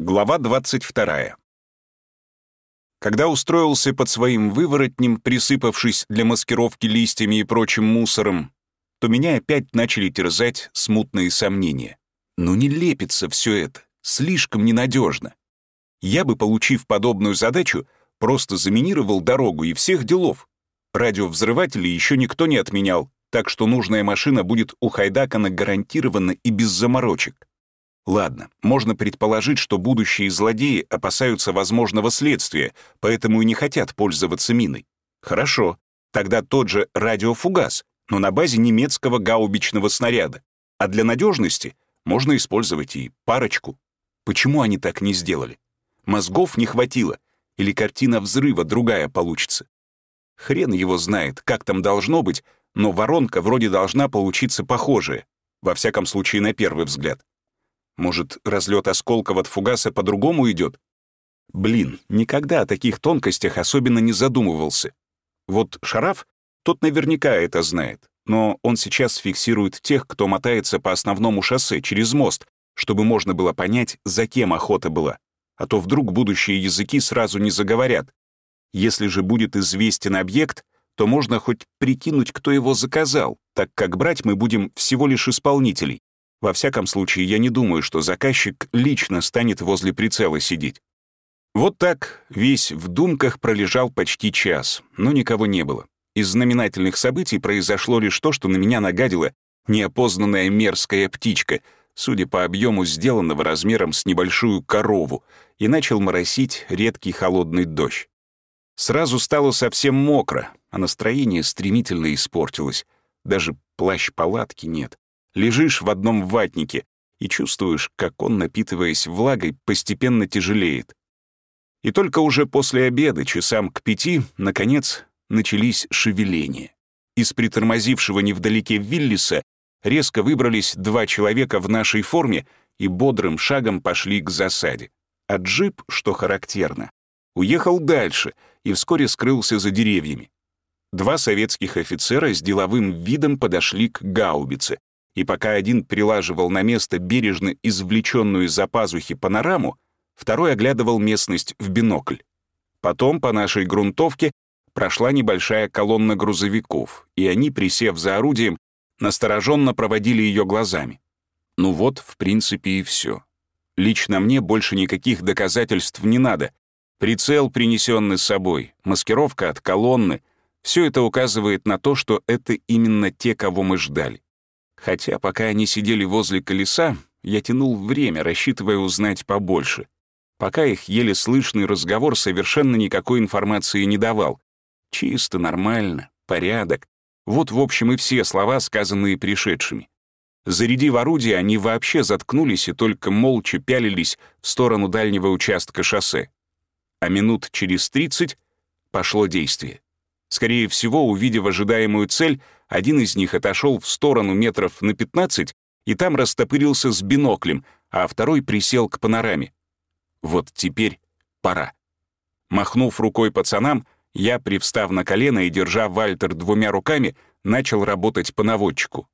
Глава 22. Когда устроился под своим выворотнем, присыпавшись для маскировки листьями и прочим мусором, то меня опять начали терзать смутные сомнения. Ну не лепится все это, слишком ненадежно. Я бы, получив подобную задачу, просто заминировал дорогу и всех делов. Радиовзрыватели еще никто не отменял, так что нужная машина будет ухайдакана гарантированно и без заморочек. Ладно, можно предположить, что будущие злодеи опасаются возможного следствия, поэтому и не хотят пользоваться миной. Хорошо, тогда тот же радиофугас, но на базе немецкого гаубичного снаряда. А для надежности можно использовать и парочку. Почему они так не сделали? Мозгов не хватило, или картина взрыва другая получится. Хрен его знает, как там должно быть, но воронка вроде должна получиться похожая, во всяком случае на первый взгляд. Может, разлет осколков от фугаса по-другому идет? Блин, никогда о таких тонкостях особенно не задумывался. Вот Шараф, тот наверняка это знает, но он сейчас фиксирует тех, кто мотается по основному шоссе через мост, чтобы можно было понять, за кем охота была. А то вдруг будущие языки сразу не заговорят. Если же будет известен объект, то можно хоть прикинуть, кто его заказал, так как брать мы будем всего лишь исполнителей. Во всяком случае, я не думаю, что заказчик лично станет возле прицела сидеть. Вот так весь в думках пролежал почти час, но никого не было. Из знаменательных событий произошло лишь то, что на меня нагадила неопознанная мерзкая птичка, судя по объему сделанного размером с небольшую корову, и начал моросить редкий холодный дождь. Сразу стало совсем мокро, а настроение стремительно испортилось. Даже плащ-палатки нет лежишь в одном ватнике и чувствуешь, как он, напитываясь влагой, постепенно тяжелеет. И только уже после обеда, часам к пяти, наконец, начались шевеления. Из притормозившего невдалеке Виллиса резко выбрались два человека в нашей форме и бодрым шагом пошли к засаде. А джип, что характерно, уехал дальше и вскоре скрылся за деревьями. Два советских офицера с деловым видом подошли к гаубице, и пока один прилаживал на место бережно извлеченную из-за пазухи панораму, второй оглядывал местность в бинокль. Потом по нашей грунтовке прошла небольшая колонна грузовиков, и они, присев за орудием, настороженно проводили ее глазами. Ну вот, в принципе, и все. Лично мне больше никаких доказательств не надо. Прицел, принесенный с собой, маскировка от колонны — все это указывает на то, что это именно те, кого мы ждали. Хотя пока они сидели возле колеса, я тянул время, рассчитывая узнать побольше. Пока их еле слышный разговор совершенно никакой информации не давал. Чисто, нормально, порядок. Вот, в общем, и все слова, сказанные пришедшими. Зарядив орудие, они вообще заткнулись и только молча пялились в сторону дальнего участка шоссе. А минут через тридцать пошло действие. Скорее всего, увидев ожидаемую цель, один из них отошел в сторону метров на 15 и там растопырился с биноклем, а второй присел к панораме. Вот теперь пора. Махнув рукой пацанам, я, привстав на колено и держа Вальтер двумя руками, начал работать по наводчику.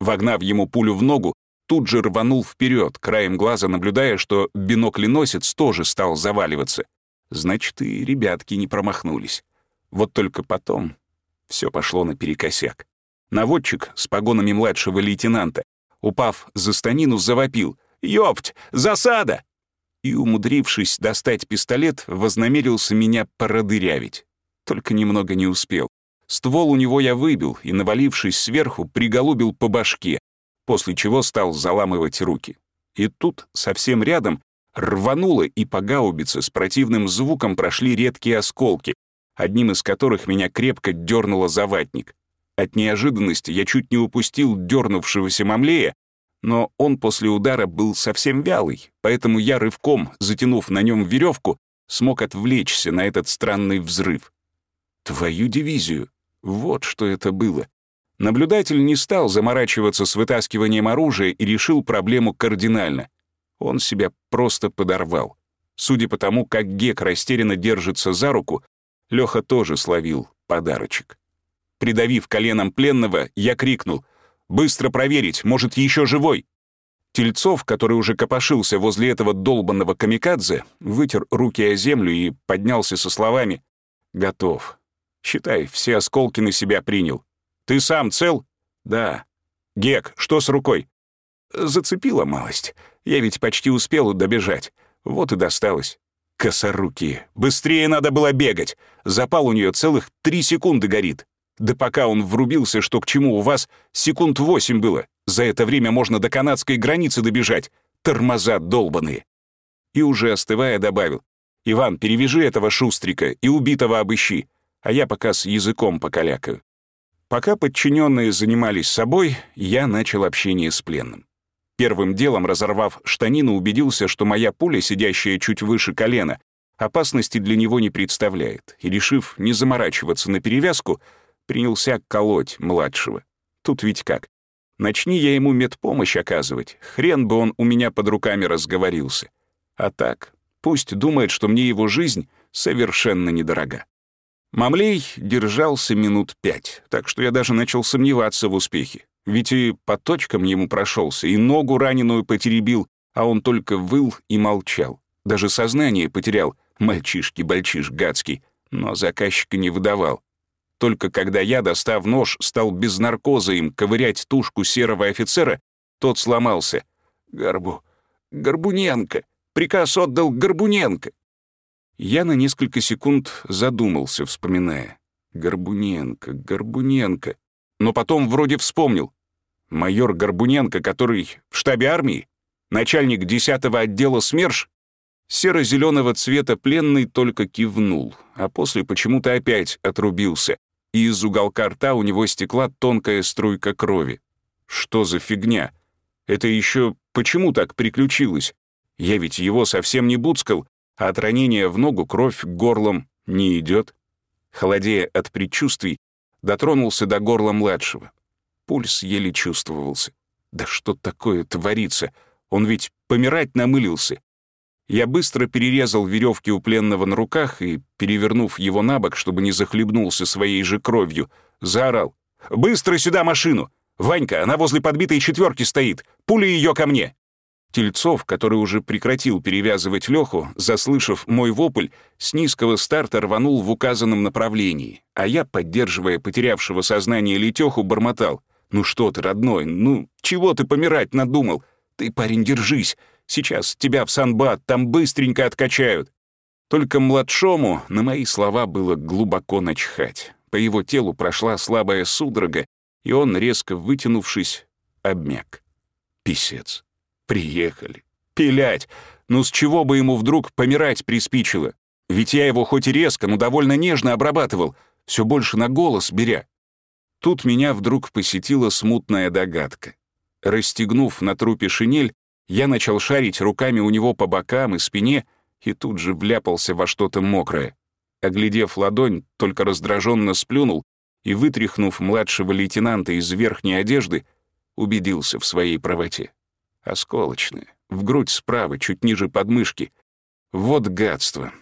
Вогнав ему пулю в ногу, тут же рванул вперед, краем глаза наблюдая, что бинокленосец тоже стал заваливаться. Значит, и ребятки не промахнулись. Вот только потом все пошло наперекосяк. Наводчик с погонами младшего лейтенанта, упав за станину, завопил «Ёпть! Засада!» и, умудрившись достать пистолет, вознамерился меня породырявить. Только немного не успел. Ствол у него я выбил и, навалившись сверху, приголубил по башке, после чего стал заламывать руки. И тут, совсем рядом, рвануло, и по гаубице с противным звуком прошли редкие осколки, одним из которых меня крепко дернуло за ватник. От неожиданности я чуть не упустил дернувшегося мамлея, но он после удара был совсем вялый, поэтому я рывком, затянув на нем веревку, смог отвлечься на этот странный взрыв. Твою дивизию! Вот что это было. Наблюдатель не стал заморачиваться с вытаскиванием оружия и решил проблему кардинально. Он себя просто подорвал. Судя по тому, как Гек растерянно держится за руку, Леха тоже словил подарочек. Придавив коленом пленного, я крикнул «Быстро проверить, может, еще живой!» Тельцов, который уже копошился возле этого долбанного камикадзе, вытер руки о землю и поднялся со словами «Готов. Считай, все осколки на себя принял. Ты сам цел?» «Да». «Гек, что с рукой?» «Зацепила малость. Я ведь почти успел добежать. Вот и досталось». «Косорукие. Быстрее надо было бегать. Запал у нее целых три секунды горит. Да пока он врубился, что к чему у вас, секунд восемь было. За это время можно до канадской границы добежать. Тормоза долбаные. И уже остывая добавил. «Иван, перевяжи этого шустрика и убитого обыщи, а я пока с языком покалякаю». Пока подчиненные занимались собой, я начал общение с пленным. Первым делом, разорвав штанину, убедился, что моя пуля, сидящая чуть выше колена, опасности для него не представляет, и, решив не заморачиваться на перевязку, принялся колоть младшего. Тут ведь как? Начни я ему медпомощь оказывать, хрен бы он у меня под руками разговорился. А так, пусть думает, что мне его жизнь совершенно недорога. Мамлей держался минут пять, так что я даже начал сомневаться в успехе. Ведь и по точкам ему прошелся, и ногу раненую потеребил, а он только выл и молчал. Даже сознание потерял, мальчишки-бальчиш гадский, но заказчика не выдавал. Только когда я, достав нож, стал без наркоза им ковырять тушку серого офицера, тот сломался. «Горбу... Горбуненко! Приказ отдал Горбуненко!» Я на несколько секунд задумался, вспоминая. Горбуненко, Горбуненко. Но потом вроде вспомнил. Майор Горбуненко, который в штабе армии? Начальник 10-го отдела СМЕРШ? Серо-зеленого цвета пленный только кивнул, а после почему-то опять отрубился, и из уголка рта у него стекла тонкая струйка крови. Что за фигня? Это еще почему так приключилось? Я ведь его совсем не буцкал, а от ранения в ногу кровь горлом не идет. Холодея от предчувствий, дотронулся до горла младшего. Пульс еле чувствовался. Да что такое творится? Он ведь помирать намылился. Я быстро перерезал веревки у пленного на руках и, перевернув его на бок, чтобы не захлебнулся своей же кровью, заорал. «Быстро сюда машину! Ванька, она возле подбитой четверки стоит! Пули ее ко мне!» Тельцов, который уже прекратил перевязывать Леху, заслышав мой вопль, с низкого старта рванул в указанном направлении, а я, поддерживая потерявшего сознание Летеху, бормотал. «Ну что ты, родной, ну чего ты помирать надумал? Ты, парень, держись, Сейчас тебя в Санбат, там быстренько откачают». Только младшому на мои слова было глубоко начхать. По его телу прошла слабая судорога, и он, резко вытянувшись, обмяк. Писец. Приехали. Пилять. Ну с чего бы ему вдруг помирать приспичило? Ведь я его хоть и резко, но довольно нежно обрабатывал, все больше на голос беря. Тут меня вдруг посетила смутная догадка. Расстегнув на трупе шинель, я начал шарить руками у него по бокам и спине и тут же вляпался во что-то мокрое. Оглядев ладонь, только раздраженно сплюнул и, вытряхнув младшего лейтенанта из верхней одежды, убедился в своей правоте. Осколочная, в грудь справа, чуть ниже подмышки. Вот гадство.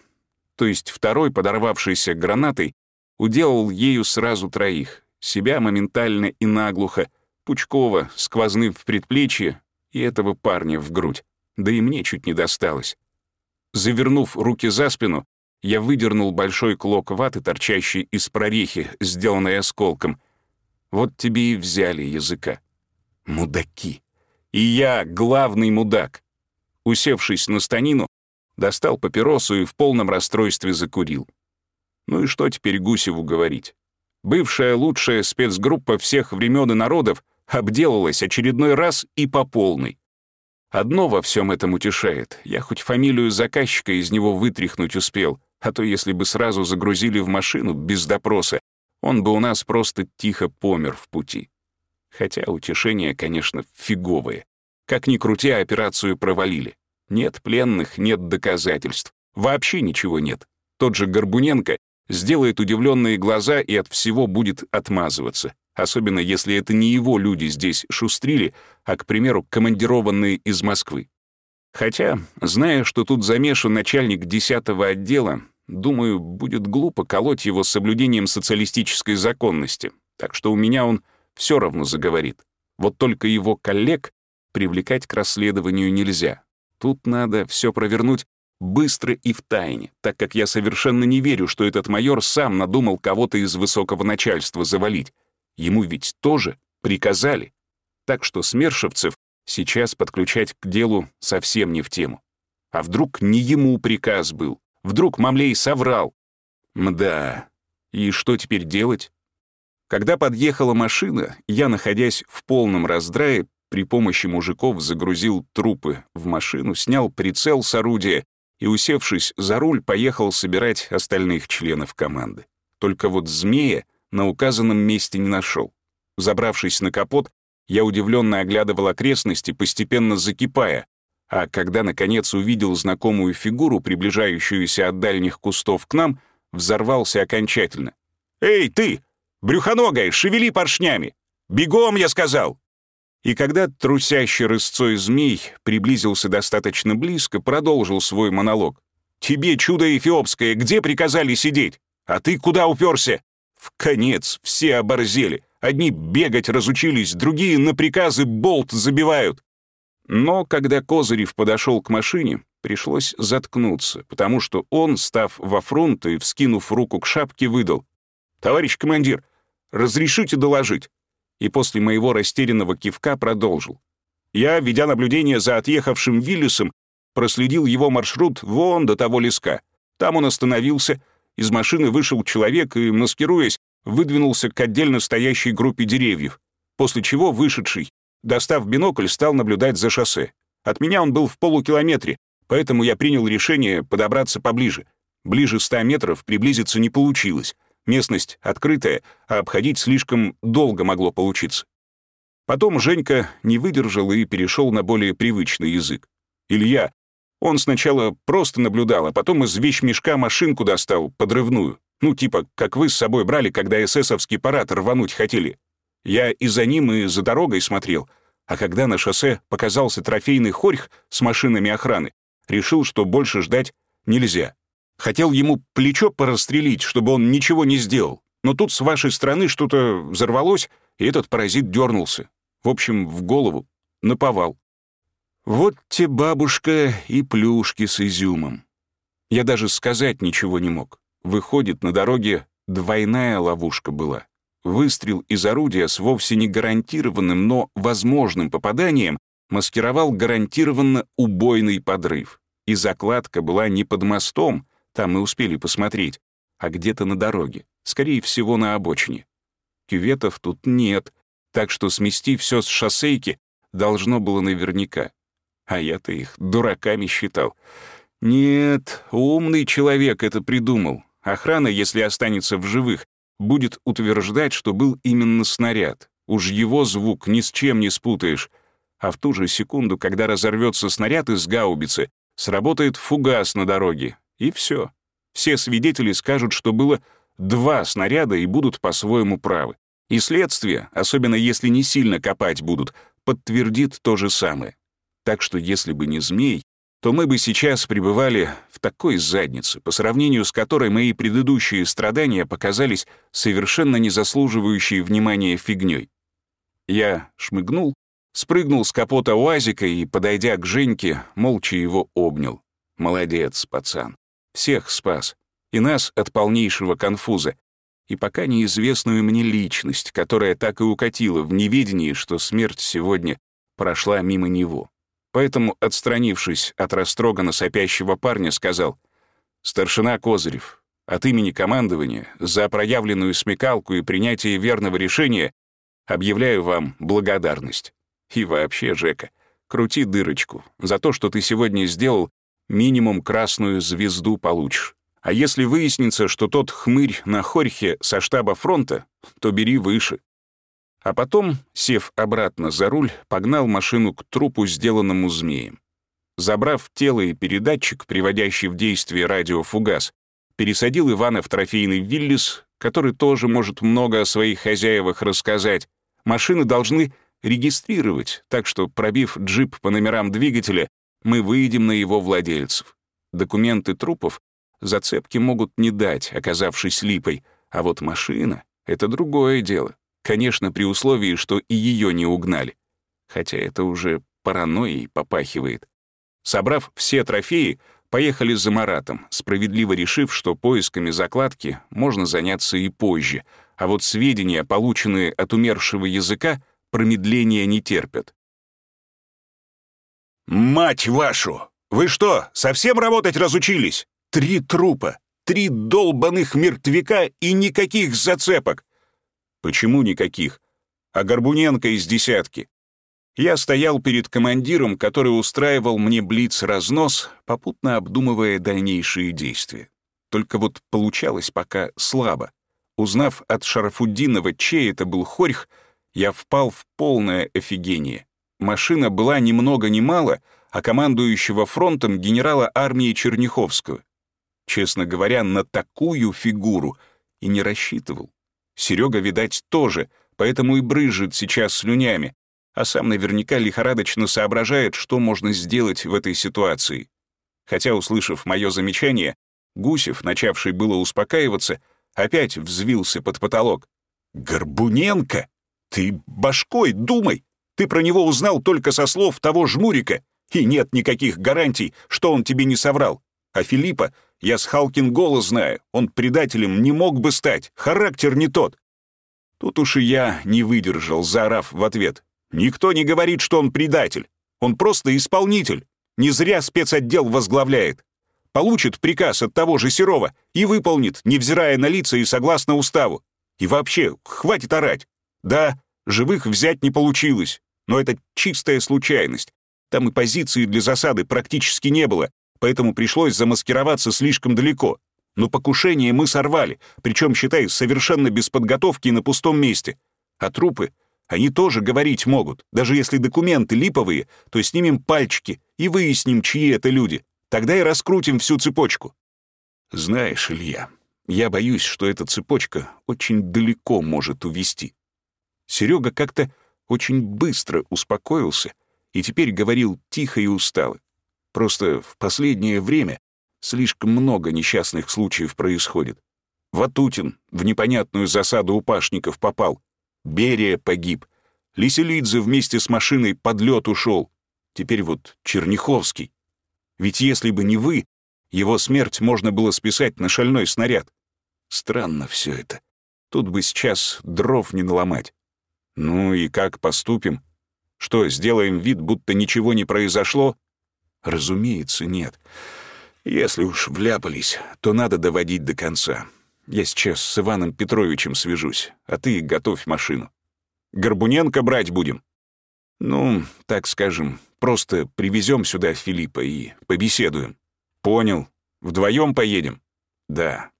То есть второй, подорвавшийся гранатой, уделал ею сразу троих. Себя моментально и наглухо, Пучкова, сквозным в предплечье, и этого парня в грудь. Да и мне чуть не досталось. Завернув руки за спину, я выдернул большой клок ваты, торчащий из прорехи, сделанной осколком. Вот тебе и взяли языка. Мудаки. И я главный мудак. Усевшись на станину, достал папиросу и в полном расстройстве закурил. Ну и что теперь Гусеву говорить? Бывшая лучшая спецгруппа всех времен и народов обделалась очередной раз и по полной. Одно во всем этом утешает. Я хоть фамилию заказчика из него вытряхнуть успел, а то если бы сразу загрузили в машину без допроса, он бы у нас просто тихо помер в пути. Хотя утешение, конечно, фиговое. Как ни крути, операцию провалили. Нет пленных, нет доказательств. Вообще ничего нет. Тот же Горбуненко сделает удивленные глаза и от всего будет отмазываться особенно если это не его люди здесь шустрили, а, к примеру, командированные из Москвы. Хотя, зная, что тут замешан начальник 10-го отдела, думаю, будет глупо колоть его с соблюдением социалистической законности, так что у меня он все равно заговорит. Вот только его коллег привлекать к расследованию нельзя. Тут надо все провернуть быстро и в тайне, так как я совершенно не верю, что этот майор сам надумал кого-то из высокого начальства завалить. Ему ведь тоже приказали. Так что смершевцев сейчас подключать к делу совсем не в тему. А вдруг не ему приказ был? Вдруг Мамлей соврал? Мда. И что теперь делать? Когда подъехала машина, я, находясь в полном раздрае, при помощи мужиков загрузил трупы в машину, снял прицел с орудия и, усевшись за руль, поехал собирать остальных членов команды. Только вот змея на указанном месте не нашел. Забравшись на капот, я удивленно оглядывал окрестности, постепенно закипая, а когда, наконец, увидел знакомую фигуру, приближающуюся от дальних кустов к нам, взорвался окончательно. «Эй, ты! Брюхоногая, шевели поршнями! Бегом, я сказал!» И когда трусящий рысцой змей приблизился достаточно близко, продолжил свой монолог. «Тебе, чудо эфиопское, где приказали сидеть? А ты куда уперся?» В конец все оборзели. Одни бегать разучились, другие на приказы болт забивают. Но когда Козырев подошел к машине, пришлось заткнуться, потому что он, став во фронт и вскинув руку к шапке, выдал. «Товарищ командир, разрешите доложить?» и после моего растерянного кивка продолжил. Я, ведя наблюдение за отъехавшим Виллисом, проследил его маршрут вон до того леска. Там он остановился, из машины вышел человек и, маскируясь, выдвинулся к отдельно стоящей группе деревьев, после чего вышедший, достав бинокль, стал наблюдать за шоссе. От меня он был в полукилометре, поэтому я принял решение подобраться поближе. Ближе ста метров приблизиться не получилось. Местность открытая, а обходить слишком долго могло получиться. Потом Женька не выдержал и перешел на более привычный язык. Илья. Он сначала просто наблюдал, а потом из вещмешка машинку достал, подрывную. Ну, типа, как вы с собой брали, когда эсэсовский парад рвануть хотели. Я и за ним, и за дорогой смотрел. А когда на шоссе показался трофейный хорьх с машинами охраны, решил, что больше ждать нельзя. Хотел ему плечо порастрелить, чтобы он ничего не сделал. Но тут с вашей стороны что-то взорвалось, и этот паразит дернулся. В общем, в голову. Наповал. Вот те бабушка и плюшки с изюмом. Я даже сказать ничего не мог. Выходит, на дороге двойная ловушка была. Выстрел из орудия с вовсе не гарантированным, но возможным попаданием маскировал гарантированно убойный подрыв. И закладка была не под мостом, там мы успели посмотреть, а где-то на дороге, скорее всего, на обочине. Кюветов тут нет, так что смести все с шоссейки должно было наверняка. А я-то их дураками считал. Нет, умный человек это придумал. Охрана, если останется в живых, будет утверждать, что был именно снаряд. Уж его звук ни с чем не спутаешь. А в ту же секунду, когда разорвется снаряд из гаубицы, сработает фугас на дороге, и все. Все свидетели скажут, что было два снаряда и будут по-своему правы. И следствие, особенно если не сильно копать будут, подтвердит то же самое. Так что если бы не змей, то мы бы сейчас пребывали в такой заднице, по сравнению с которой мои предыдущие страдания показались совершенно не заслуживающей внимания фигней. Я шмыгнул, спрыгнул с капота УАЗика и, подойдя к Женьке, молча его обнял. «Молодец, пацан. Всех спас. И нас от полнейшего конфуза. И пока неизвестную мне личность, которая так и укатила в неведении, что смерть сегодня прошла мимо него. Поэтому, отстранившись от растроганно сопящего парня, сказал, «Старшина Козырев, от имени командования за проявленную смекалку и принятие верного решения объявляю вам благодарность. И вообще, Жека, крути дырочку. За то, что ты сегодня сделал, минимум красную звезду получишь. А если выяснится, что тот хмырь на Хорьхе со штаба фронта, то бери выше. А потом, сев обратно за руль, погнал машину к трупу, сделанному змеем. Забрав тело и передатчик, приводящий в действие радиофугас, пересадил Ивана в трофейный Виллис, который тоже может много о своих хозяевах рассказать. Машины должны регистрировать, так что, пробив джип по номерам двигателя, мы выйдем на его владельцев. Документы трупов зацепки могут не дать, оказавшись липой, а вот машина — это другое дело. Конечно, при условии, что и ее не угнали. Хотя это уже паранойей попахивает. Собрав все трофеи, поехали за Маратом, справедливо решив, что поисками закладки можно заняться и позже, а вот сведения, полученные от умершего языка, промедления не терпят. «Мать вашу! Вы что, совсем работать разучились? Три трупа, три долбаных мертвяка и никаких зацепок!» «Почему никаких? А Горбуненко из десятки?» Я стоял перед командиром, который устраивал мне блиц-разнос, попутно обдумывая дальнейшие действия. Только вот получалось пока слабо. Узнав от Шарафуддинова, чей это был хорьх, я впал в полное офигение. Машина была ни много ни мало, а командующего фронтом генерала армии Черняховского. Честно говоря, на такую фигуру и не рассчитывал. Серега, видать, тоже, поэтому и брызжет сейчас слюнями, а сам наверняка лихорадочно соображает, что можно сделать в этой ситуации. Хотя, услышав мое замечание, Гусев, начавший было успокаиваться, опять взвился под потолок. «Горбуненко? Ты башкой думай! Ты про него узнал только со слов того жмурика, и нет никаких гарантий, что он тебе не соврал. А Филиппа я с Халкин голос знаю, он предателем не мог бы стать, характер не тот». Тут уж и я не выдержал, заорав в ответ. Никто не говорит, что он предатель. Он просто исполнитель. Не зря спецотдел возглавляет. Получит приказ от того же Серова и выполнит, невзирая на лица и согласно уставу. И вообще, хватит орать. Да, живых взять не получилось, но это чистая случайность. Там и позиции для засады практически не было, поэтому пришлось замаскироваться слишком далеко. Но покушение мы сорвали, причем, считай, совершенно без подготовки на пустом месте. А трупы они тоже говорить могут. Даже если документы липовые, то снимем пальчики и выясним, чьи это люди. Тогда и раскрутим всю цепочку. Знаешь, Илья, я боюсь, что эта цепочка очень далеко может увести. Серега как-то очень быстро успокоился и теперь говорил тихо и устало. Просто в последнее время слишком много несчастных случаев происходит. Ватутин в непонятную засаду у пашников попал. Берия погиб. Лиселидзе вместе с машиной под лед ушел. Теперь вот Черняховский. Ведь если бы не вы, его смерть можно было списать на шальной снаряд. Странно все это. Тут бы сейчас дров не наломать. Ну и как поступим? Что, сделаем вид, будто ничего не произошло? Разумеется, нет. Если уж вляпались, то надо доводить до конца. Я сейчас с Иваном Петровичем свяжусь, а ты готовь машину. Горбуненко брать будем. Ну, так скажем, просто привезем сюда Филиппа и побеседуем. Понял. Вдвоем поедем? Да.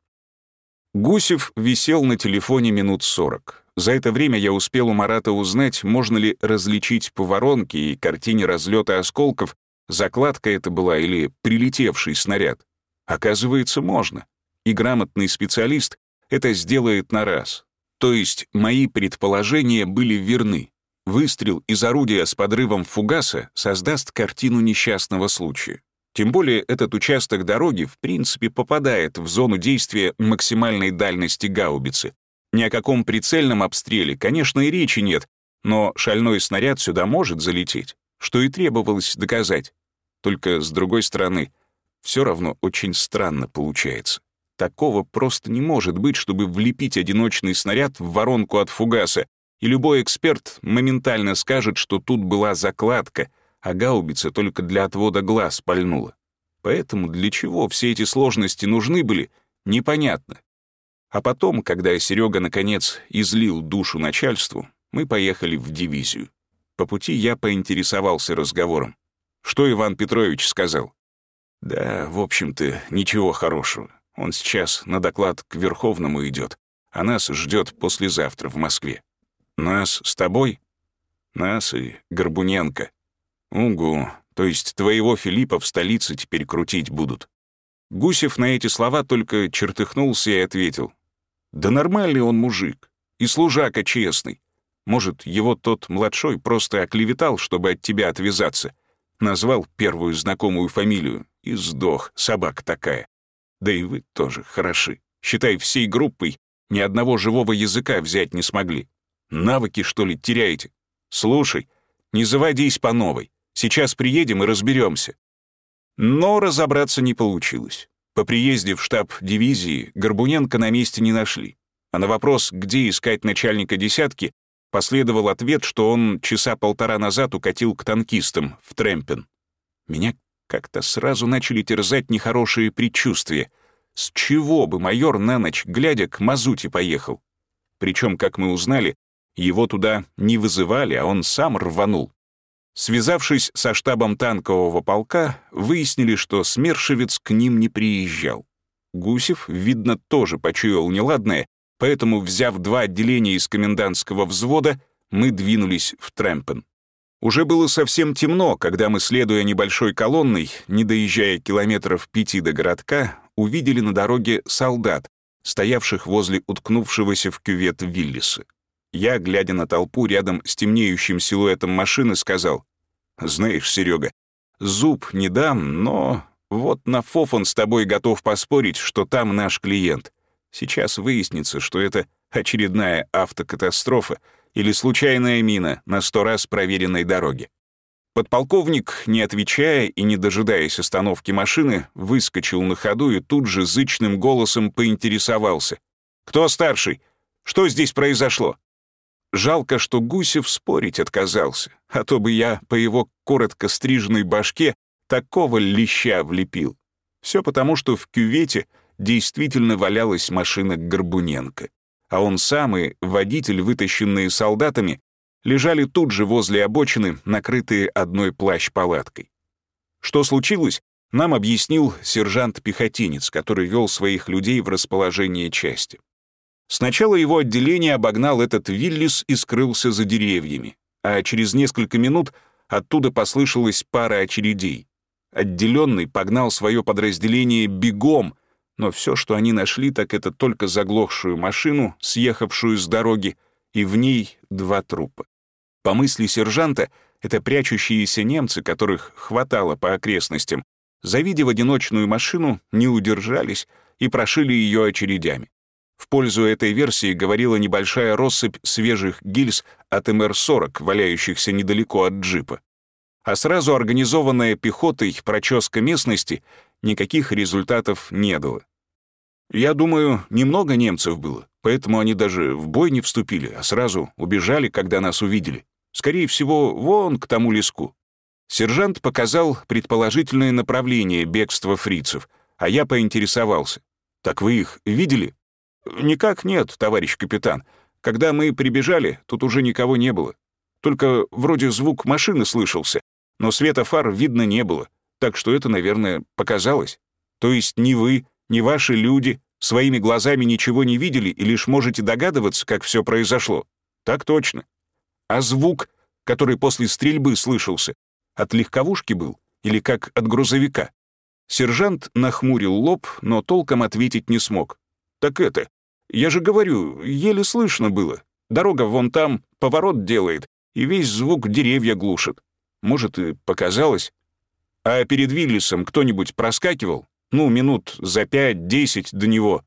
Гусев висел на телефоне минут сорок. За это время я успел у Марата узнать, можно ли различить по воронке и картине разлета осколков, закладка это была или прилетевший снаряд. Оказывается, можно и грамотный специалист это сделает на раз. То есть мои предположения были верны. Выстрел из орудия с подрывом фугаса создаст картину несчастного случая. Тем более этот участок дороги в принципе попадает в зону действия максимальной дальности гаубицы. Ни о каком прицельном обстреле, конечно, и речи нет, но шальной снаряд сюда может залететь, что и требовалось доказать. Только, с другой стороны, все равно очень странно получается. Такого просто не может быть, чтобы влепить одиночный снаряд в воронку от фугаса, и любой эксперт моментально скажет, что тут была закладка, а гаубица только для отвода глаз пальнула. Поэтому для чего все эти сложности нужны были, непонятно. А потом, когда Серега наконец излил душу начальству, мы поехали в дивизию. По пути я поинтересовался разговором. Что Иван Петрович сказал? Да, в общем-то, ничего хорошего. Он сейчас на доклад к Верховному идет, а нас ждет послезавтра в Москве. Нас с тобой? Нас и Горбуненко. Угу, то есть твоего Филиппа в столице теперь крутить будут. Гусев на эти слова только чертыхнулся и ответил. Да нормальный он мужик, и служака честный. Может, его тот младшой просто оклеветал, чтобы от тебя отвязаться. Назвал первую знакомую фамилию и сдох, собака такая. Да и вы тоже хороши. Считай, всей группой ни одного живого языка взять не смогли. Навыки, что ли, теряете? Слушай, не заводись по новой. Сейчас приедем и разберемся. Но разобраться не получилось. По приезде в штаб дивизии Горбуненко на месте не нашли. А на вопрос, где искать начальника десятки, последовал ответ, что он часа полтора назад укатил к танкистам в Тремпен. Меня как-то сразу начали терзать нехорошие предчувствия. С чего бы майор на ночь, глядя, к Мазуте поехал? Причем, как мы узнали, его туда не вызывали, а он сам рванул. Связавшись со штабом танкового полка, выяснили, что Смершевец к ним не приезжал. Гусев, видно, тоже почуял неладное, поэтому, взяв два отделения из комендантского взвода, мы двинулись в Трэмпен. Уже было совсем темно, когда мы, следуя небольшой колонной, не доезжая километров пяти до городка, увидели на дороге солдат, стоявших возле уткнувшегося в кювет Виллиса. Я, глядя на толпу рядом с темнеющим силуэтом машины, сказал, «Знаешь, Серега, зуб не дам, но вот на Фофан с тобой готов поспорить, что там наш клиент. Сейчас выяснится, что это очередная автокатастрофа или случайная мина на сто раз проверенной дороге». Подполковник, не отвечая и не дожидаясь остановки машины, выскочил на ходу и тут же зычным голосом поинтересовался. «Кто старший? Что здесь произошло?» Жалко, что Гусев спорить отказался, а то бы я по его коротко стриженной башке такого леща влепил. Все потому, что в кювете действительно валялась машина Горбуненко, а он сам и водитель, вытащенные солдатами, лежали тут же возле обочины, накрытые одной плащ-палаткой. Что случилось, нам объяснил сержант-пехотинец, который вел своих людей в расположение части. Сначала его отделение обогнал этот Виллис и скрылся за деревьями, а через несколько минут оттуда послышалась пара очередей. Отделенный погнал свое подразделение бегом, но все, что они нашли, так это только заглохшую машину, съехавшую с дороги, и в ней два трупа. По мысли сержанта, это прячущиеся немцы, которых хватало по окрестностям, завидев одиночную машину, не удержались и прошили ее очередями. В пользу этой версии говорила небольшая россыпь свежих гильз от МР-40, валяющихся недалеко от джипа. А сразу организованная пехотой проческа местности никаких результатов не дала. Я думаю, немного немцев было, поэтому они даже в бой не вступили, а сразу убежали, когда нас увидели. Скорее всего, вон к тому леску. Сержант показал предположительное направление бегства фрицев, а я поинтересовался. «Так вы их видели?» «Никак нет, товарищ капитан. Когда мы прибежали, тут уже никого не было. Только вроде звук машины слышался, но света фар видно не было, так что это, наверное, показалось. То есть ни вы, ни ваши люди своими глазами ничего не видели и лишь можете догадываться, как все произошло. Так точно. А звук, который после стрельбы слышался, от легковушки был или как от грузовика? Сержант нахмурил лоб, но толком ответить не смог. «Так это, я же говорю, еле слышно было. Дорога вон там, поворот делает, и весь звук деревья глушит. Может, и показалось. А перед Виллисом кто-нибудь проскакивал? Ну, минут за пять-десять до него.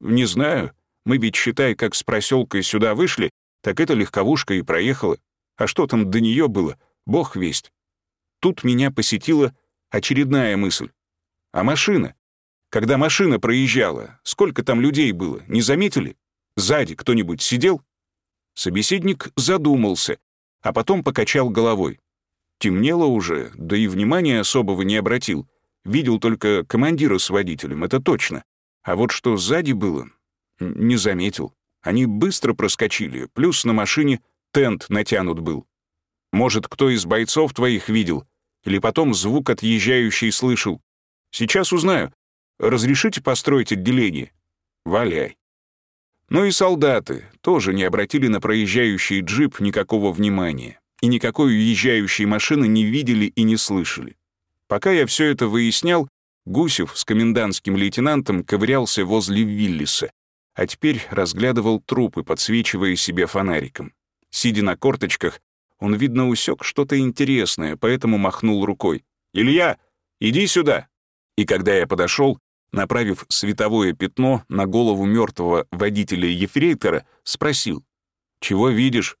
Не знаю. Мы ведь, считай, как с проселка сюда вышли, так эта легковушка и проехала. А что там до нее было, бог весть. Тут меня посетила очередная мысль. А машина? Когда машина проезжала, сколько там людей было, не заметили? Сзади кто-нибудь сидел? Собеседник задумался, а потом покачал головой. Темнело уже, да и внимания особого не обратил. Видел только командира с водителем, это точно. А вот что сзади было, не заметил. Они быстро проскочили, плюс на машине тент натянут был. Может, кто из бойцов твоих видел? Или потом звук отъезжающий слышал? Сейчас узнаю. Разрешите построить отделение? Валяй. Ну и солдаты тоже не обратили на проезжающий джип никакого внимания и никакой уезжающей машины не видели и не слышали. Пока я все это выяснял, Гусев с комендантским лейтенантом ковырялся возле Виллиса, а теперь разглядывал трупы, подсвечивая себе фонариком. Сидя на корточках, он, видно, усек что-то интересное, поэтому махнул рукой. «Илья, иди сюда!» И когда я подошел, направив световое пятно на голову мертвого водителя Ефрейтора, спросил, «Чего видишь?»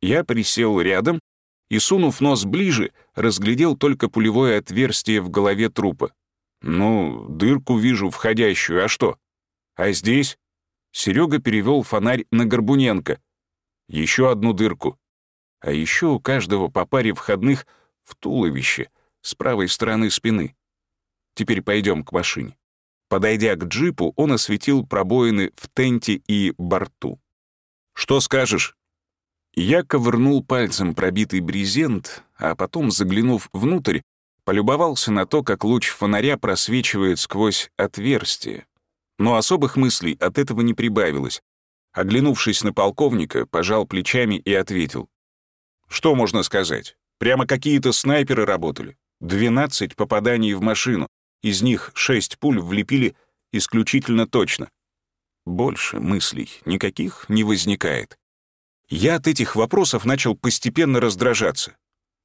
Я присел рядом и, сунув нос ближе, разглядел только пулевое отверстие в голове трупа. «Ну, дырку вижу входящую, а что? А здесь?» Серега перевел фонарь на Горбуненко. Еще одну дырку. А еще у каждого по паре входных в туловище, с правой стороны спины. Теперь пойдем к машине. Подойдя к джипу, он осветил пробоины в тенте и борту. «Что скажешь?» Я ковырнул пальцем пробитый брезент, а потом, заглянув внутрь, полюбовался на то, как луч фонаря просвечивает сквозь отверстие. Но особых мыслей от этого не прибавилось. Оглянувшись на полковника, пожал плечами и ответил. «Что можно сказать? Прямо какие-то снайперы работали. Двенадцать попаданий в машину, из них шесть пуль влепили исключительно точно. Больше мыслей никаких не возникает. Я от этих вопросов начал постепенно раздражаться.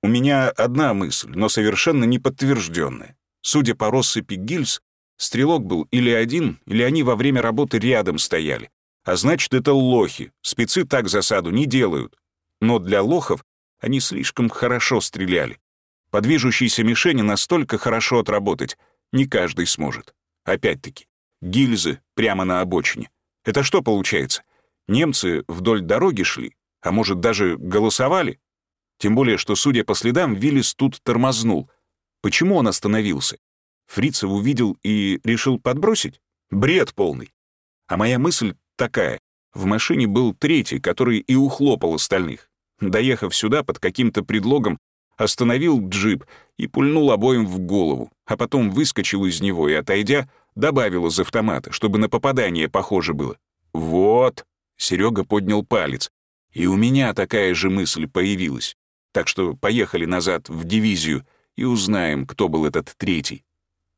У меня одна мысль, но совершенно неподтвержденная. Судя по россыпи гильз, стрелок был или один, или они во время работы рядом стояли. А значит, это лохи, спецы так засаду не делают. Но для лохов они слишком хорошо стреляли. По движущейся мишени настолько хорошо отработать не каждый сможет. Опять-таки, гильзы прямо на обочине. Это что получается? Немцы вдоль дороги шли, а может, даже голосовали? Тем более, что, судя по следам, Виллис тут тормознул. Почему он остановился? Фрицев увидел и решил подбросить? Бред полный. А моя мысль такая. В машине был третий, который и ухлопал остальных. Доехав сюда под каким-то предлогом, остановил джип и пульнул обоим в голову, а потом выскочил из него и, отойдя, добавил из автомата, чтобы на попадание похоже было. «Вот», Серега поднял палец. И у меня такая же мысль появилась. Так что поехали назад в дивизию и узнаем, кто был этот третий.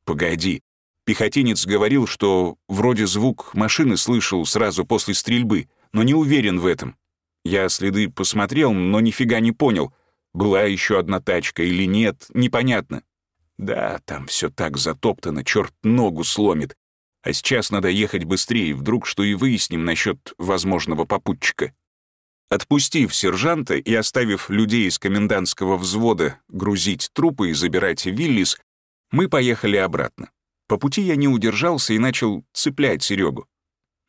Погоди. Пехотинец говорил, что вроде звук машины слышал сразу после стрельбы, но не уверен в этом. Я следы посмотрел, но нифига не понял, была еще одна тачка или нет, непонятно. Да, там все так затоптано, черт ногу сломит. А сейчас надо ехать быстрее, вдруг что и выясним насчет возможного попутчика. Отпустив сержанта и оставив людей из комендантского взвода грузить трупы и забирать Виллис, мы поехали обратно. По пути я не удержался и начал цеплять Серегу.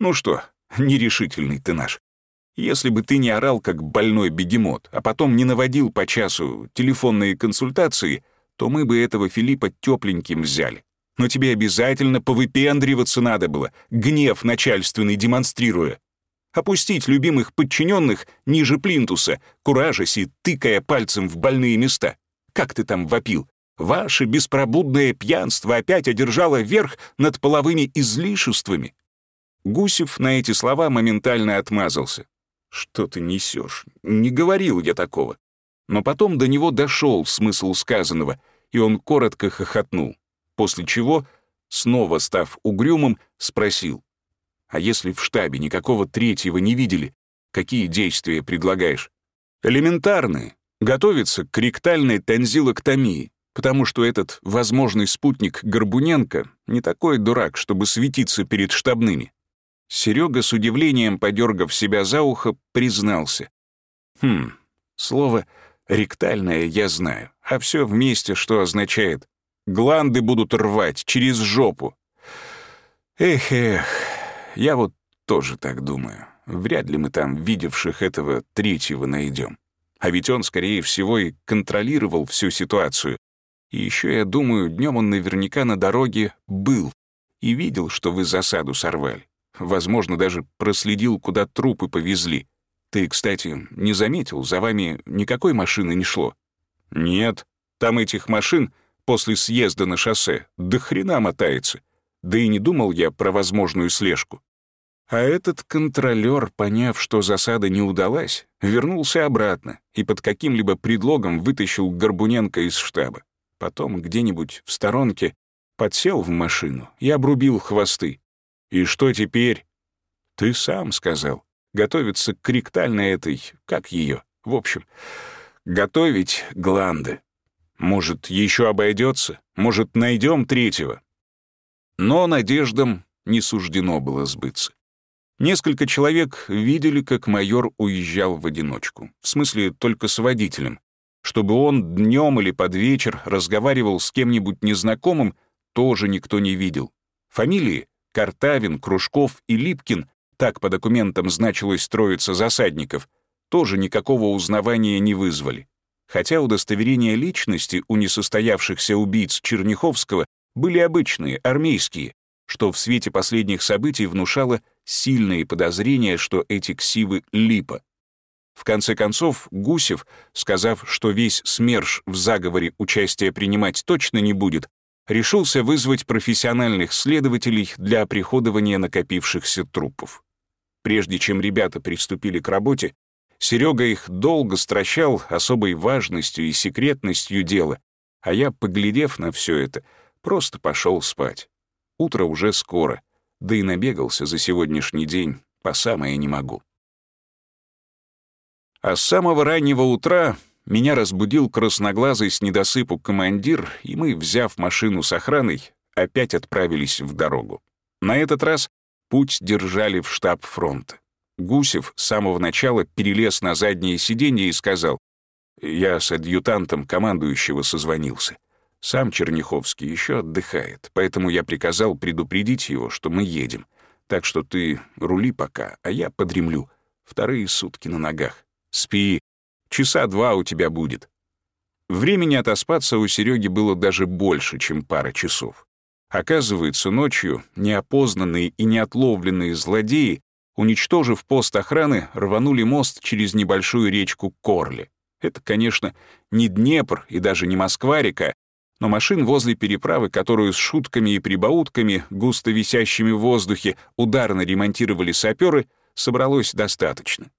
«Ну что, нерешительный ты наш. Если бы ты не орал, как больной бегемот, а потом не наводил по часу телефонные консультации, то мы бы этого Филиппа тепленьким взяли. Но тебе обязательно повыпендриваться надо было, гнев начальственный демонстрируя. Опустить любимых подчиненных ниже плинтуса, куражась тыкая пальцем в больные места. Как ты там вопил? Ваше беспробудное пьянство опять одержало верх над половыми излишествами. Гусев на эти слова моментально отмазался. «Что ты несешь? Не говорил я такого». Но потом до него дошел смысл сказанного, и он коротко хохотнул после чего, снова став угрюмым, спросил, «А если в штабе никакого третьего не видели, какие действия предлагаешь?» «Элементарные. Готовиться к ректальной тензилоктомии, потому что этот возможный спутник Горбуненко не такой дурак, чтобы светиться перед штабными». Серега с удивлением, подергав себя за ухо, признался. «Хм, слово «ректальное» я знаю, а все вместе что означает? Гланды будут рвать через жопу. Эх, эх, я вот тоже так думаю. Вряд ли мы там видевших этого третьего найдем. А ведь он, скорее всего, и контролировал всю ситуацию. И еще я думаю, днем он наверняка на дороге был и видел, что вы засаду сорвали. Возможно, даже проследил, куда трупы повезли. Ты, кстати, не заметил, за вами никакой машины не шло? Нет, там этих машин после съезда на шоссе до хрена мотается. Да и не думал я про возможную слежку. А этот контролер, поняв, что засада не удалась, вернулся обратно и под каким-либо предлогом вытащил Горбуненко из штаба. Потом где-нибудь в сторонке подсел в машину и обрубил хвосты. И что теперь? Ты сам сказал. Готовиться к ректальной этой, как ее, в общем, готовить гланды. Может, еще обойдется? Может, найдем третьего? Но надеждам не суждено было сбыться. Несколько человек видели, как майор уезжал в одиночку. В смысле, только с водителем. Чтобы он днем или под вечер разговаривал с кем-нибудь незнакомым, тоже никто не видел. Фамилии — Картавин, Кружков и Липкин, так по документам значилось троица засадников, тоже никакого узнавания не вызвали. Хотя удостоверения личности у несостоявшихся убийц Черняховского были обычные, армейские, что в свете последних событий внушало сильные подозрения, что эти ксивы — липа. В конце концов, Гусев, сказав, что весь СМЕРШ в заговоре участия принимать точно не будет, решился вызвать профессиональных следователей для оприходования накопившихся трупов. Прежде чем ребята приступили к работе, Серега их долго стращал особой важностью и секретностью дела, а я, поглядев на все это, просто пошел спать. Утро уже скоро, да и набегался за сегодняшний день по самое не могу. А с самого раннего утра меня разбудил красноглазый с недосыпу командир, и мы, взяв машину с охраной, опять отправились в дорогу. На этот раз путь держали в штаб фронта. Гусев с самого начала перелез на заднее сиденье и сказал, «Я с адъютантом командующего созвонился. Сам Черняховский еще отдыхает, поэтому я приказал предупредить его, что мы едем. Так что ты рули пока, а я подремлю. Вторые сутки на ногах. Спи. Часа два у тебя будет. Времени отоспаться у Сереги было даже больше, чем пара часов. Оказывается, ночью неопознанные и неотловленные злодеи, уничтожив пост охраны, рванули мост через небольшую речку Корли. Это, конечно, не Днепр и даже не Москва-река, но машин возле переправы, которую с шутками и прибаутками, густо висящими в воздухе, ударно ремонтировали саперы, собралось достаточно.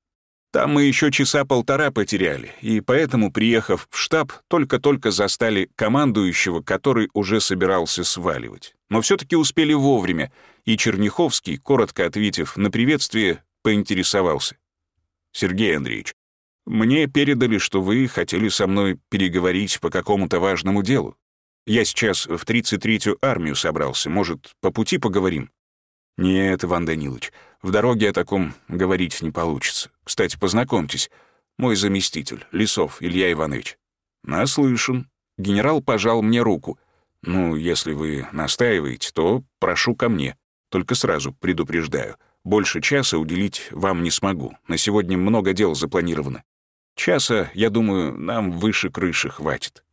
Там мы еще часа полтора потеряли, и поэтому, приехав в штаб, только-только застали командующего, который уже собирался сваливать. Но все таки успели вовремя, и Черняховский, коротко ответив на приветствие, поинтересовался. «Сергей Андреевич, мне передали, что вы хотели со мной переговорить по какому-то важному делу. Я сейчас в 33-ю армию собрался. Может, по пути поговорим?» «Нет, Иван Данилович, в дороге о таком говорить не получится. Кстати, познакомьтесь. Мой заместитель, Лисов Илья Иванович». «Наслышан». Генерал пожал мне руку. «Ну, если вы настаиваете, то прошу ко мне. Только сразу предупреждаю. Больше часа уделить вам не смогу. На сегодня много дел запланировано. Часа, я думаю, нам выше крыши хватит».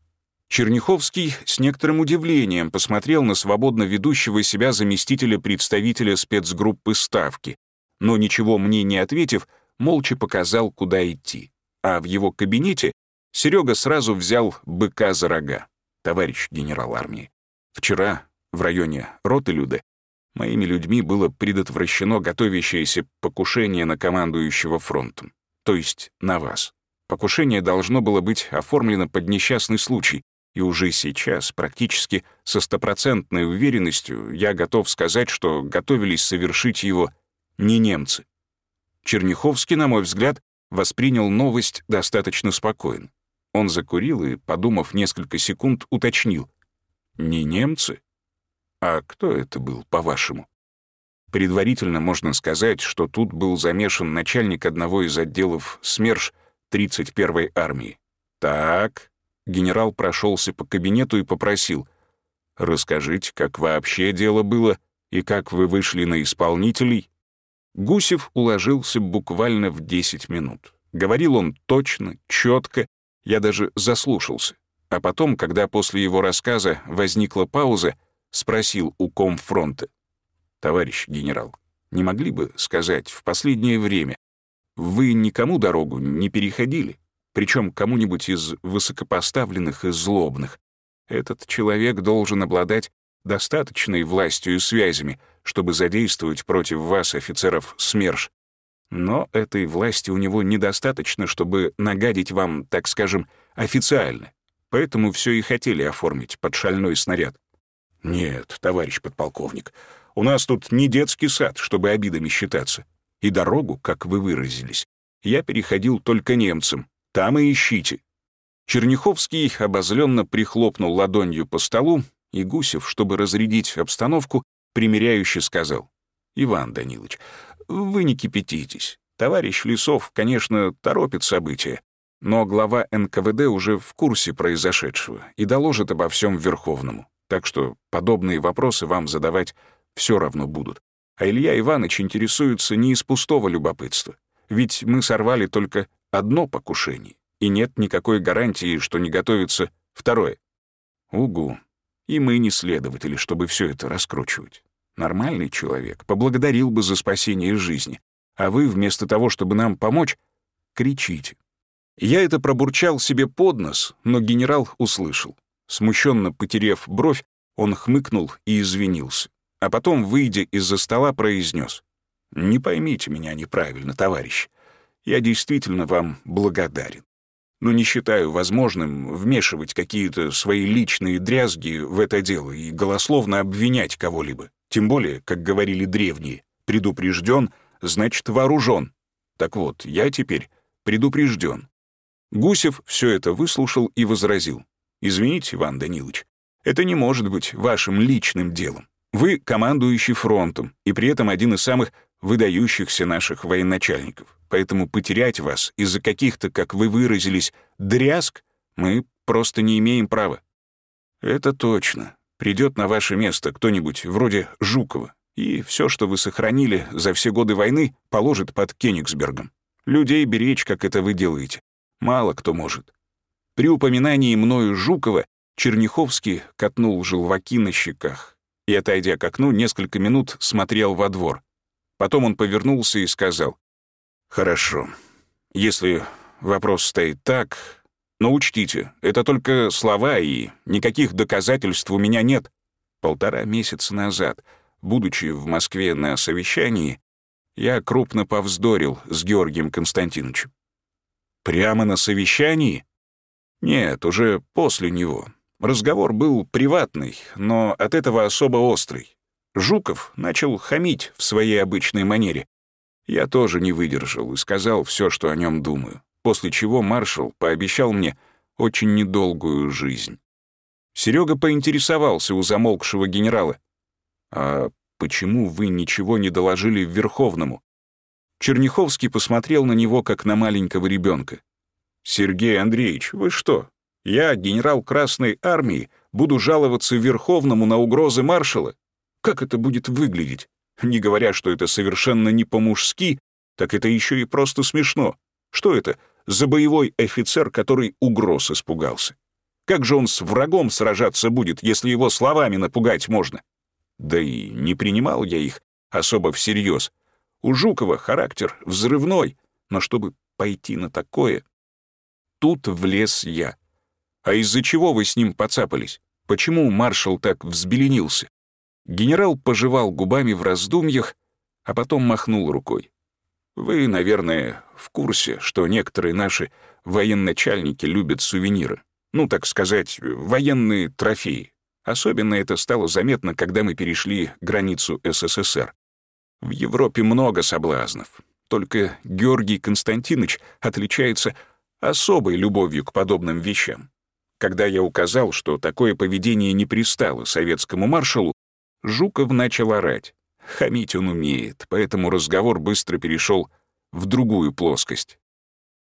Черняховский с некоторым удивлением посмотрел на свободно ведущего себя заместителя представителя спецгруппы «Ставки», но ничего мне не ответив, молча показал, куда идти. А в его кабинете Серега сразу взял быка за рога. Товарищ генерал армии, вчера в районе Ротелюда моими людьми было предотвращено готовящееся покушение на командующего фронтом, то есть на вас. Покушение должно было быть оформлено под несчастный случай, и уже сейчас, практически со стопроцентной уверенностью, я готов сказать, что готовились совершить его не немцы. Черняховский, на мой взгляд, воспринял новость достаточно спокойно. Он закурил и, подумав несколько секунд, уточнил. «Не немцы? А кто это был, по-вашему?» Предварительно можно сказать, что тут был замешан начальник одного из отделов СМЕРШ 31-й армии. Так, Генерал прошелся по кабинету и попросил. «Расскажите, как вообще дело было и как вы вышли на исполнителей?» Гусев уложился буквально в 10 минут. Говорил он точно, четко, я даже заслушался. А потом, когда после его рассказа возникла пауза, спросил у комфронта. «Товарищ генерал, не могли бы сказать, в последнее время вы никому дорогу не переходили?» Причем кому-нибудь из высокопоставленных и злобных. Этот человек должен обладать достаточной властью и связями, чтобы задействовать против вас, офицеров, СМЕРШ. Но этой власти у него недостаточно, чтобы нагадить вам, так скажем, официально. Поэтому все и хотели оформить под шальной снаряд. Нет, товарищ подполковник, у нас тут не детский сад, чтобы обидами считаться. И дорогу, как вы выразились, я переходил только немцам, там и ищите». Черняховский обозленно прихлопнул ладонью по столу, и Гусев, чтобы разрядить обстановку, примиряюще сказал. «Иван Данилович, вы не кипятитесь. Товарищ Лисов, конечно, торопит события. Но глава НКВД уже в курсе произошедшего и доложит обо всем Верховному. Так что подобные вопросы вам задавать все равно будут. А Илья Иванович интересуется не из пустого любопытства. Ведь мы сорвали только одно покушение, и нет никакой гарантии, что не готовится второе. Угу. И мы не следователи, чтобы все это раскручивать. Нормальный человек поблагодарил бы за спасение жизни, а вы, вместо того, чтобы нам помочь, кричите. Я это пробурчал себе под нос, но генерал услышал. Смущенно потерев бровь, он хмыкнул и извинился. А потом, выйдя из-за стола, произнес: «Не поймите меня неправильно, товарищ. Я действительно вам благодарен. Но не считаю возможным вмешивать какие-то свои личные дрязги в это дело и голословно обвинять кого-либо. Тем более, как говорили древние, предупрежден, значит вооружен. Так вот, я теперь предупрежден. Гусев все это выслушал и возразил. «Извините, Иван Данилович, это не может быть вашим личным делом. Вы командующий фронтом и при этом один из самых выдающихся наших военачальников. Поэтому потерять вас из-за каких-то, как вы выразились, дрязг мы просто не имеем права. Это точно. Придет на ваше место кто-нибудь вроде Жукова, и все, что вы сохранили за все годы войны, положит под Кенигсбергом. Людей беречь, как это вы делаете, мало кто может. При упоминании мною Жукова Черняховский катнул желваки на щеках и, отойдя к окну, несколько минут смотрел во двор. Потом он повернулся и сказал, «Хорошо. Если вопрос стоит так, но учтите, это только слова, и никаких доказательств у меня нет. Полтора месяца назад, будучи в Москве на совещании, я крупно повздорил с Георгием Константиновичем. Прямо на совещании? Нет, уже после него. Разговор был приватный, но от этого особо острый. Жуков начал хамить в своей обычной манере. Я тоже не выдержал и сказал все, что о нем думаю, после чего маршал пообещал мне очень недолгую жизнь. Серега поинтересовался у замолкшего генерала. «А почему вы ничего не доложили Верховному?» Черняховский посмотрел на него, как на маленького ребенка. «Сергей Андреевич, вы что? Я, генерал Красной Армии, буду жаловаться Верховному на угрозы маршала? Как это будет выглядеть? Не говоря, что это совершенно не по-мужски, так это еще и просто смешно. Что это за боевой офицер, который угроз испугался? Как же он с врагом сражаться будет, если его словами напугать можно? Да и не принимал я их особо всерьез. У Жукова характер взрывной, но чтобы пойти на такое... Тут влез я. А из-за чего вы с ним поцапались? Почему маршал так взбеленился? Генерал пожевал губами в раздумьях, а потом махнул рукой. Вы, наверное, в курсе, что некоторые наши военачальники любят сувениры. Ну, так сказать, военные трофеи. Особенно это стало заметно, когда мы перешли границу СССР. В Европе много соблазнов. Только Георгий Константинович отличается особой любовью к подобным вещам. Когда я указал, что такое поведение не пристало советскому маршалу, Жуков начал орать. Хамить он умеет, поэтому разговор быстро перешел в другую плоскость.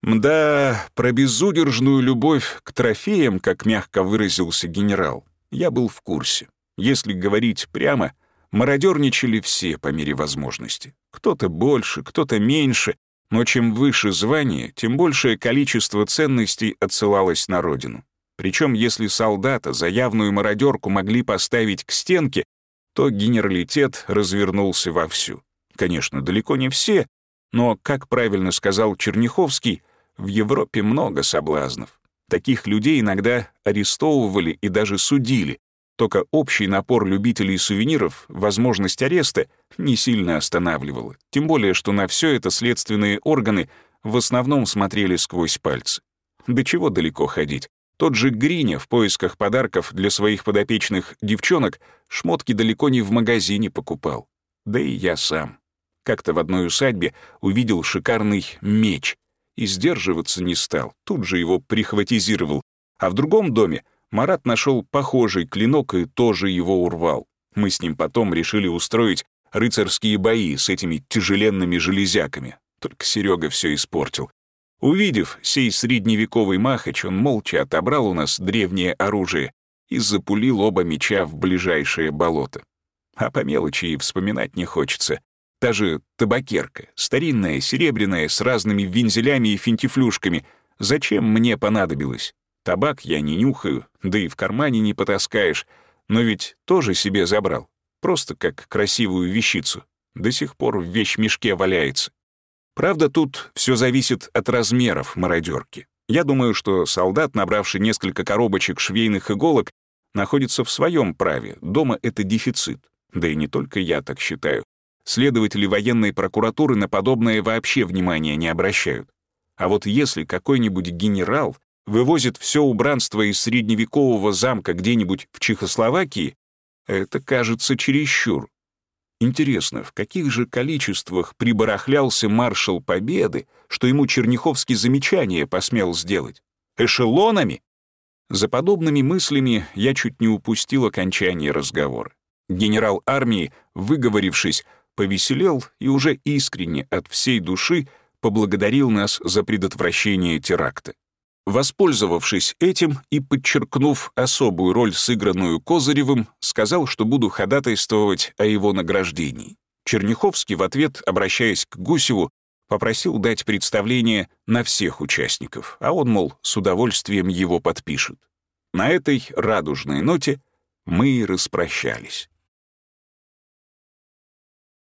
Мда, про безудержную любовь к трофеям, как мягко выразился генерал, я был в курсе. Если говорить прямо, мародерничали все по мере возможности. Кто-то больше, кто-то меньше, но чем выше звание, тем большее количество ценностей отсылалось на родину. Причем, если солдата за явную мародерку могли поставить к стенке, то генералитет развернулся вовсю. Конечно, далеко не все, но, как правильно сказал Черняховский, в Европе много соблазнов. Таких людей иногда арестовывали и даже судили, только общий напор любителей сувениров, возможность ареста не сильно останавливала. Тем более, что на все это следственные органы в основном смотрели сквозь пальцы. До чего далеко ходить? Тот же Гриня в поисках подарков для своих подопечных девчонок шмотки далеко не в магазине покупал. Да и я сам. Как-то в одной усадьбе увидел шикарный меч и сдерживаться не стал, тут же его прихватизировал. А в другом доме Марат нашел похожий клинок и тоже его урвал. Мы с ним потом решили устроить рыцарские бои с этими тяжеленными железяками. Только Серега все испортил. Увидев сей средневековый махач, он молча отобрал у нас древнее оружие и запулил оба меча в ближайшее болото. А по мелочи и вспоминать не хочется. Та же табакерка, старинная, серебряная, с разными вензелями и финтифлюшками. Зачем мне понадобилось? Табак я не нюхаю, да и в кармане не потаскаешь. Но ведь тоже себе забрал. Просто как красивую вещицу. До сих пор в вещмешке валяется. Правда, тут все зависит от размеров мародерки. Я думаю, что солдат, набравший несколько коробочек швейных иголок, находится в своем праве. Дома это дефицит. Да и не только я так считаю. Следователи военной прокуратуры на подобное вообще внимания не обращают. А вот если какой-нибудь генерал вывозит все убранство из средневекового замка где-нибудь в Чехословакии, это кажется чересчур. Интересно, в каких же количествах прибарахлялся маршал Победы, что ему Черняховский замечание посмел сделать? Эшелонами? За подобными мыслями я чуть не упустил окончание разговора. Генерал армии, выговорившись, повеселел и уже искренне от всей души поблагодарил нас за предотвращение теракта. Воспользовавшись этим и подчеркнув особую роль, сыгранную Козыревым, сказал, что буду ходатайствовать о его награждении. Черняховский в ответ, обращаясь к Гусеву, попросил дать представление на всех участников, а он, мол, с удовольствием его подпишет. На этой радужной ноте мы и распрощались.